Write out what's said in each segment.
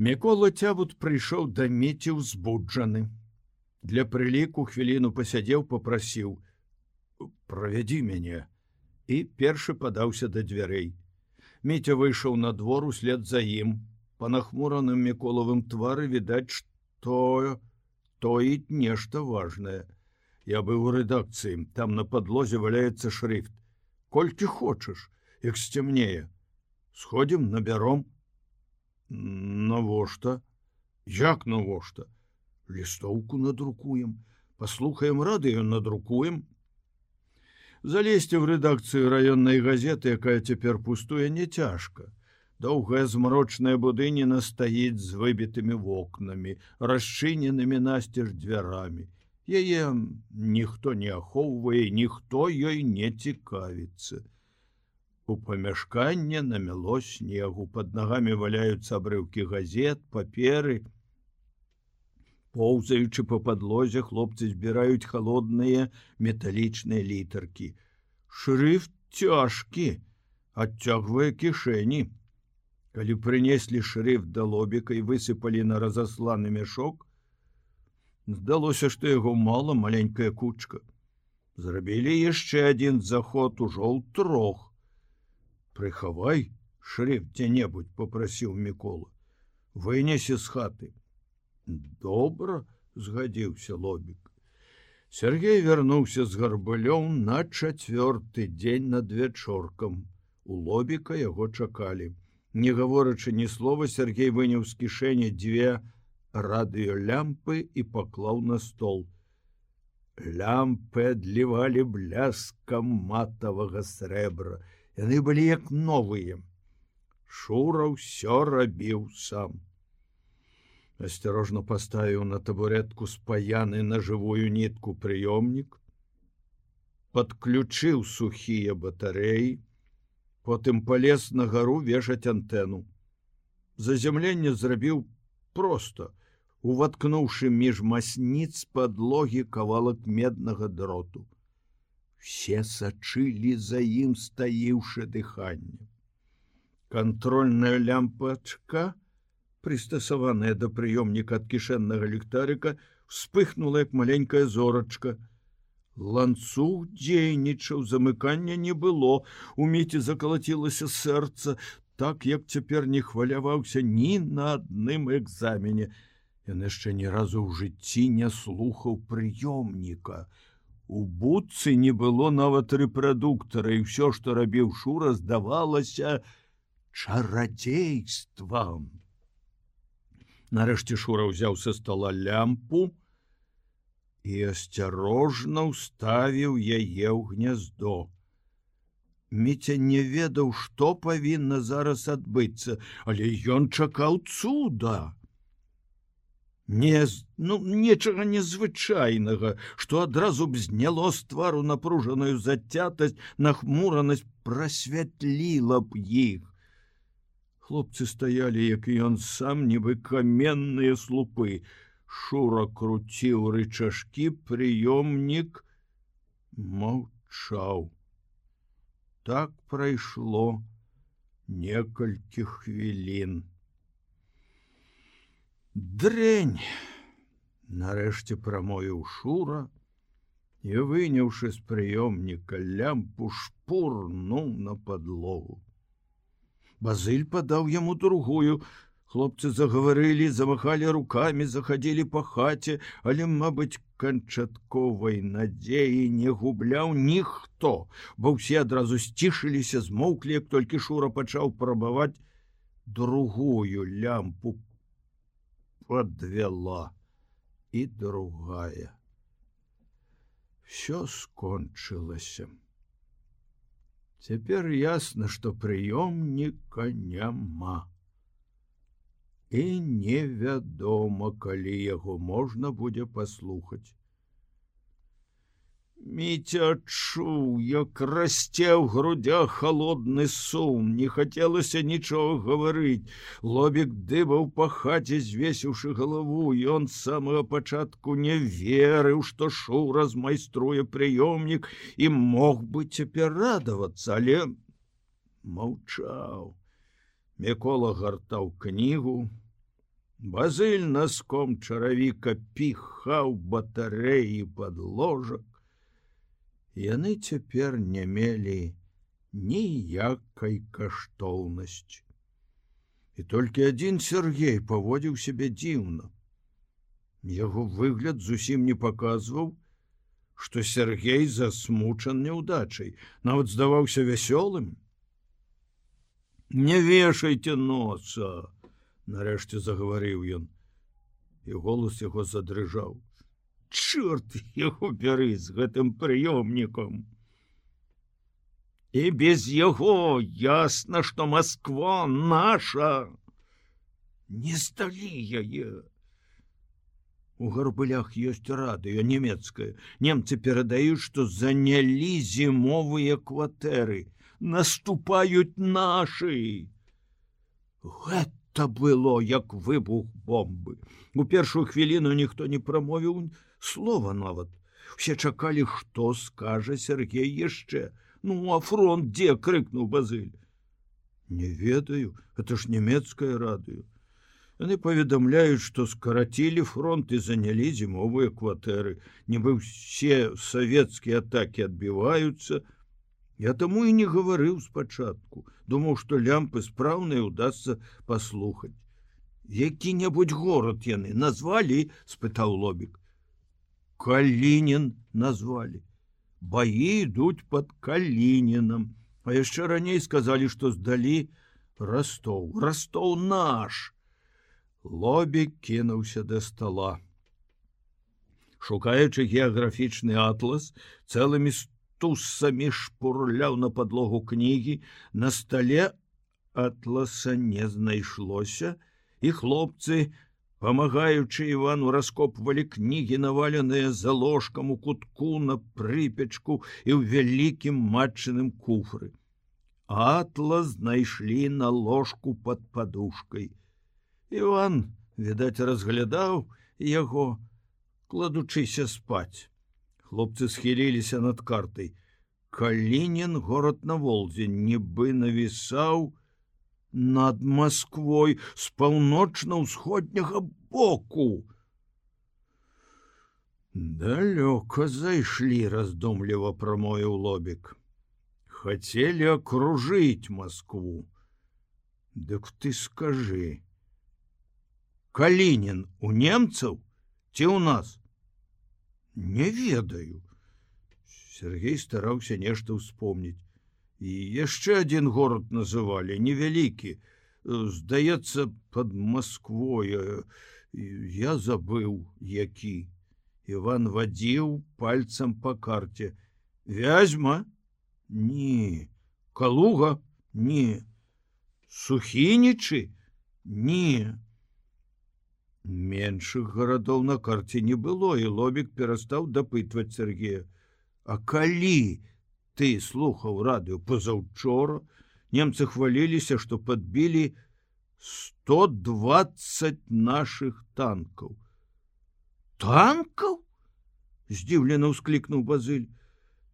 Мікола цябут прыйшоў да меці ўзбуджаны. Для прыліку хвіліну пасядзеў, попрасіў: « Правядзі мяне і першы падаўся да дзвярэй. Міця выйшаў на двор услед за ім. Па нахмураным міколавым твары відаць, што тоіць нешта важнае. Я быў у рэдакцыі, там на падлозе валяецца шрифт. Колькі хочаш, як сцямнее. Сходзім набяром. Навошта? Як навошта? Лістоўку надрукуем, паслухаем радыё надрукуем. Залезьце ў рэдакцыю раённай газеты, якая цяпер пустуе не цяжка. Доўгая змрочная будыніна стаіць з выбітымі вокнамі, расчыненымі насцеж дзвярамі яе ніхто не ахоўвае ніхто ёй не цікавіцца у памяшканне намяло снегу под нагамі валяюцца абрыўкі газет паперы поўзаючы по падлозе хлопцы збіраюць холодныя металічныя літаркі шрифт цяжкі адцягвае кішэні калі прынеслі шрифт да лобіка і высыпалі на разасланы мяшок Здалося, што яго мала маленькая кучка. Зрабілі яшчэ адзін заход ужо ў трох. Прыхавай шриф дзе-небудзь попрасіў мікола. Вынесе з хаты. Добра, згадзіўся лобік. Сергей вярнуўся з гарбылём на чацвёрты дзень над вечоркам. У лобіка яго чакалі. Не гаворачы ні слова, Сергей выняў з кішэні дзве, радыёлямпы і паклаў на стол. Лямпы адлівалі бляскам матавага срэбра. Яны былі як новыя. Шура ўсё рабіў сам. Асцярожна паставіў на табуретку спаяны на жывую нітку прыёмнік, подключыў сухія батареі, потым палез на гару вешаць антэну. Заземленне зрабіў просто, уваткнуўшы між масніц подлогі кавалак меднага дроту. Все сачылі за ім стаіўшы дыханне. Кантрольная лямпачка, прыстасаваная да прыёмніка ад кішэннага ліхтарыка, вспыхнула як маленькая зорачка. Ланцуг дзейнічаў замыкання не было, у міце закалацілася сэрца, так як цяпер не хваляваўся ні на адным экзамене. Ён яшчэ ні разу ў жыцці не слухаў прыёмніка. У будцы не было нават рэпрадуктара і ўсё, што рабіў шура, здавалася чарадзействам. Нарэшце шура ўзяў са стола лямпу і асцярожна ўставіў яе ў гняздо. Міця не ведаў, што павінна зараз адбыцца, але ён чакаў цуда не ну нечага незвычайнага что адразу б зняло з твару напружаную зацятасць нахмуранасць прасвятліла б іх. Хлопцы стаялі як і ён сам нібы каменныя слупы. Шура круціў рычажкі прыёмнік маўчаў. Так прайшло некалькі хвілін Дрень! Нарэшце прамоіў шура і выняўшы з прыёмніка лямпу шпурнуў на падлогу. Базыль падаў яму другую. Хлопцы загаварылі, замахалі руками, захадзілі па хаце, але, мабыць, канчатковай надзеі не губляў ніхто, бо ўсе адразу сцішыліся, змоўклі, як толькі шура пачаў прабаваць другую лямпу подвела и другая. Все скончылася. Цяпер ясна, што прыёмніка няма. І невядома, калі яго можна будзе паслухаць. Міця адчуў, як расце ў грудях холодны сум, не хацелася нічога гаварыць. Лобік дыбаў па хаце, звесіўшы галаву, ён з самага пачатку не верыў, што шоу размайструе прыёмнік і мог бы цяпер радавацца, але маўчаў. Мікола гартаў кнігу, Базыль наском чаравіка піхаў батарэі под ложак. Яны цяпер не мелі ніякай каштоўнасці. І толькі адзін Сергей паводзіў сябе дзіўна. Яго выгляд зусім не паказваў, што Сергей засмучан няўдачай, нават здаваўся вясёлым. Не вешайте носа, нарэшце загаварыў ён і голос яго задрыжаў чорт яго бяры з гэтым прыёмнікам. І без яго ясна што москва наша. Не сталі яе. У гарбылях ёсць радыё нямецкая немцы перадаюць што занялі зімовыя кватэры. Наступаюць нашы. Гэта то было як выбух бомбы. У першую хвіліну ніхто не прамовіў слова нават. Все чакалі што скажа Сергей яшчэ. Ну а фронт дзе крыкнуў базыль не ведаю это ж нямецкае радыё. Яны паведамляюць што скарацілі фронт і занялі зімовыя кватэры. Нібы все савецкія атаки адбіваюцца. Я таму і не гаварыў спачатку, думаў, што лямпы спраўныя удасся паслухаць. Які-небудзь горад яны назвалі, спытаў лобік. Калінін назвалі. Баі ідуць под калінінам, А яшчэ раней сказалі, што здалі растоў, растоў наш. Лобік кінуўся да стола. Шукаючы геаграфічны атлас цэлымі тусамі шпурляў на подлогу кнігі на стале атласа не знайшлося і хлопцы памагаючы ивану раскопвалі кнігі наваленыя за ложкам у кутку на прыпечку і ў вялікім матчыным куфры. Атла знайшлі на ложку под подушкой. Иван відаць разглядаў яго кладучыся спаць хлопцы схіліліся над картай калінін город на волзе нібы навісаў над москвой з паўночна-ўсходняга боку далёка зайшлі раздумліва прамою лобік хацелі акружыць москву дык ты скажы калінін у немцаў ці ў нас не ведаю Сергей стараўся нешта ўспомніць І яшчэ один город называлі невялікі. Здаецца под москвою я забыў які. Іван вадзіў пальцам по карте вязьма? Не калуга? Не сухінічы? Не меншых гарадоў на карце не было і лобік перастаў дапытваць Сергея. А калі ты слухаў радыё пазаўчора немцы хваліліся што подбілі 120 наших танкаў танкаў здзіўлена ўсклікнуў базыль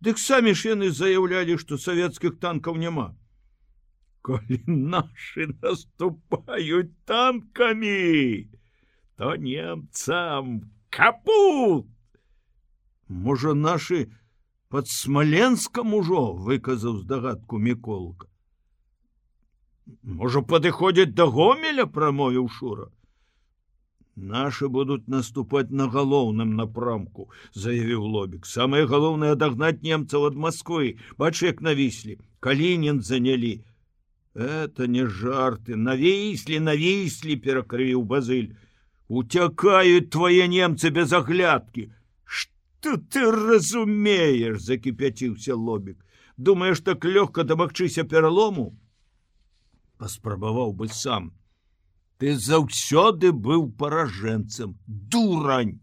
Дык самі ж яны заяўлялі што савецкіх танкаў няма калі наши наступаюць танкамі то немцам капут можа наши под смоленском ужо выказаў здагадку міколка можа падыходзяць до гомеля прамовіў шура. Наши будут наступать на галоўным напрамку заявіў лобик. Самое галоўнае адагнаць немцаў ад москвы. Бачек навіслі калінін занялі это не жарты. Навіслі навіслі перакрыў базыль. Уцякают твои немцы без оглядки что ты разумеешь закипяціўся лобик. Думаешь так лёгка дамагчыся пералому паспрабаваў бы сам. Ты заўсёды быў паражэнцам дурань.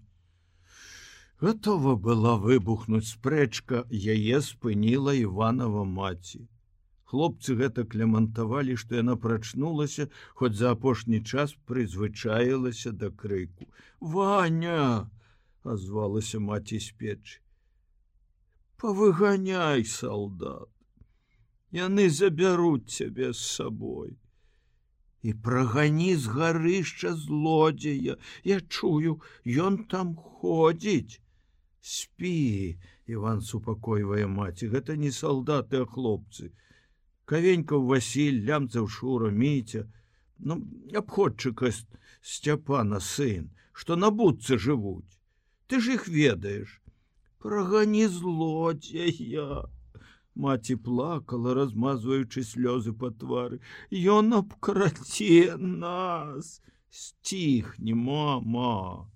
Готова была выбухнуть спрэчка яе спыніла иванова маці. Хлопцы гэта клямантавалі што яна прачнулася хоць за апошні час прызвычаілася да крыку. Ваня азвалася маці з печы. Павыганяй солдат яны забяруць цябе з сабой. І прагані з гарышча злодзея. Я чую ён там ходзіць. Спі Іван супакойвае маці. Гэта не салдаты а хлопцы. Кавенькаў Васіль лямцаў шура міця. Ну абходчыка сцяпана сын што на будцы жывуць ты ж іх ведаеш. Прагані злодзея. Маці плакала размазваючы слёзы па твары. Ён абкраце нас. Сціхне мама.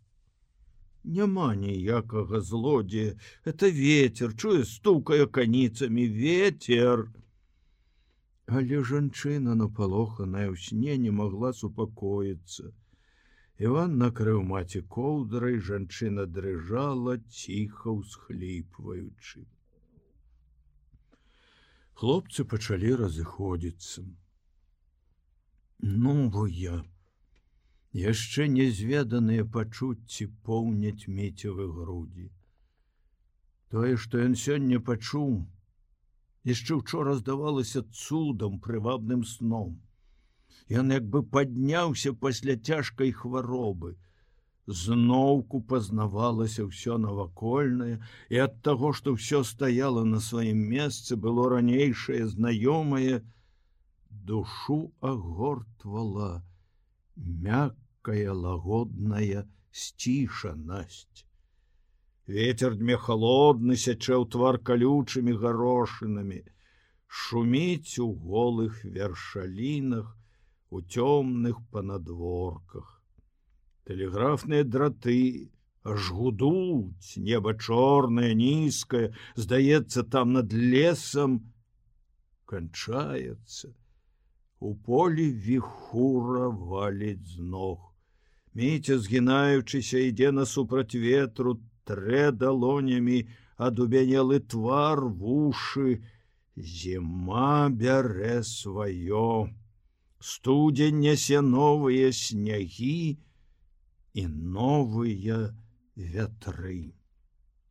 Няма ніякага злодзея. Это ветер чуе стукае каніцамі. Ветер але жанчына напалоханая ў сне не магла супакоіцца Іван накрыў маці коўдрай жанчына дрыжала ціха ўсхліпваючы. Хлопцы пачалі разыходзіцца. Ну бо я. Яшчэ нязведаныя пачуцці поўняць мецевы грудзі. Тое што ён сёння пачуў яшчэ учора здавалася цудам прывабным сном ён як бы падняўся пасля цяжкай хваробы зноўку пазнавалася ўсё навакольнае і ад таго што ўсё стаяло на сваім месцы было ранейшае знаёмае душу агортвала мяккая лагодная сцішанасць. Ветер дме холодны сячэў твар калючымі гарошынамі, шуміць у голых вершалінах, у цёмных панадворках. Тэлеграфныя драты аж гудуць, неба чорнае, нізкае, здаецца там над лесам канчаецца. У полі віхура валіць з ног. Міця, згінаючыся, ідзе насупраць ветру, трэ далонямі, адубянелы твар вушы, Зіма бярэ сваё. Студзень нясе новыя снягі і новыя вятры.